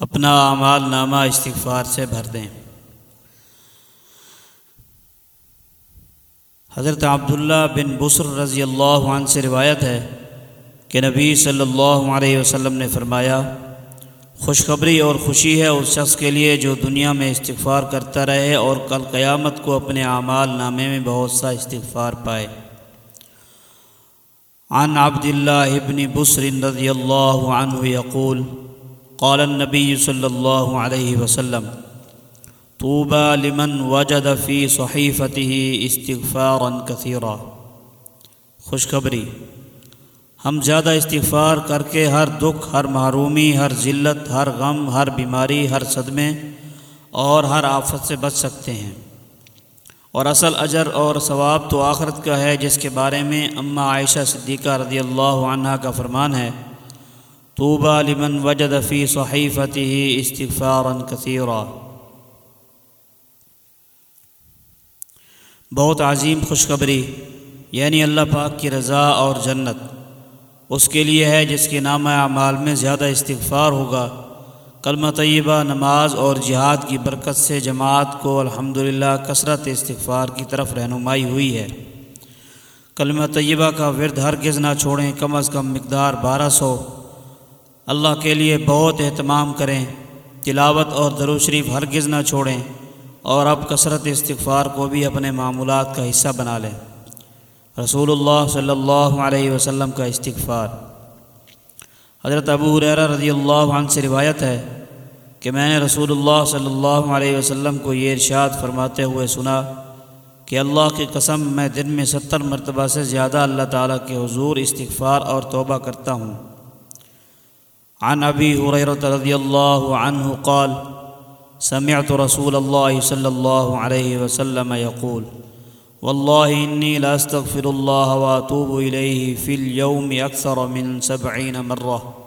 اپنا اعمال نامہ استغفار سے بھر دیں۔ حضرت عبداللہ بن بسر رضی اللہ عنہ سے روایت ہے کہ نبی صلی اللہ علیہ وسلم نے فرمایا، خوشخبری اور خوشی ہے اس شخص کے لیے جو دنیا میں استغفار کرتا رہے اور کل قیامت کو اپنے اعمال نامے میں بہت سا استغفار پائے۔ عن عبد اللہ ابن بسر رضی اللہ عنہ یقول قال النبی صلی اللہ علیہ وسلم، طوبى لمن وجد في صحيفته استغفارا كثيرا. خوشخبری، ہم زیادہ استغفار کر کے ہر دکھ، ہر محرومی، ہر ذلت، ہر غم، ہر بیماری، ہر صدمے اور ہر آفت سے بچ سکتے ہیں۔ اور اصل اجر اور ثواب تو آخرت کا ہے، جس کے بارے میں اماں عائشہ صدیقہ رضی اللہ عنہ کا فرمان ہے۔ طوبى لمن وجد في صحيفته استغفارا كثيرا. بہت عظیم خوشخبری یعنی اللہ پاک کی رضا اور جنت. اس کے لیے ہے جس کے نام اعمال میں زیادہ استغفار ہوگا. کلمہ طیبہ، نماز اور جہاد کی برکت سے جماعت کو الحمدللہ کثرت استغفار کی طرف رہنمائی ہوئی ہے. کلمہ طیبہ کا ورد ہرگز نہ چھوڑیں، کم از کم مقدار بارہ سو. اللہ کے لیے بہت اہتمام کریں، تلاوت اور درو شریف ہرگز نہ چھوڑیں اور اب کثرت استغفار کو بھی اپنے معمولات کا حصہ بنا لیں۔ رسول اللہ صلی اللہ علیہ وسلم کا استغفار۔ حضرت ابو حریرہ رضی اللہ عنہ سے روایت ہے کہ میں نے رسول اللہ صلی اللہ علیہ وسلم کو یہ ارشاد فرماتے ہوئے سنا کہ اللہ کی قسم، میں دن میں ستر مرتبہ سے زیادہ اللہ تعالیٰ کے حضور استغفار اور توبہ کرتا ہوں۔ عن أبي هريرة رضي الله عنه قال سمعت رسول الله صلى الله عليه وسلم يقول والله إني لاستغفر الله وأتوب إليه في اليوم أكثر من سبعين مرة.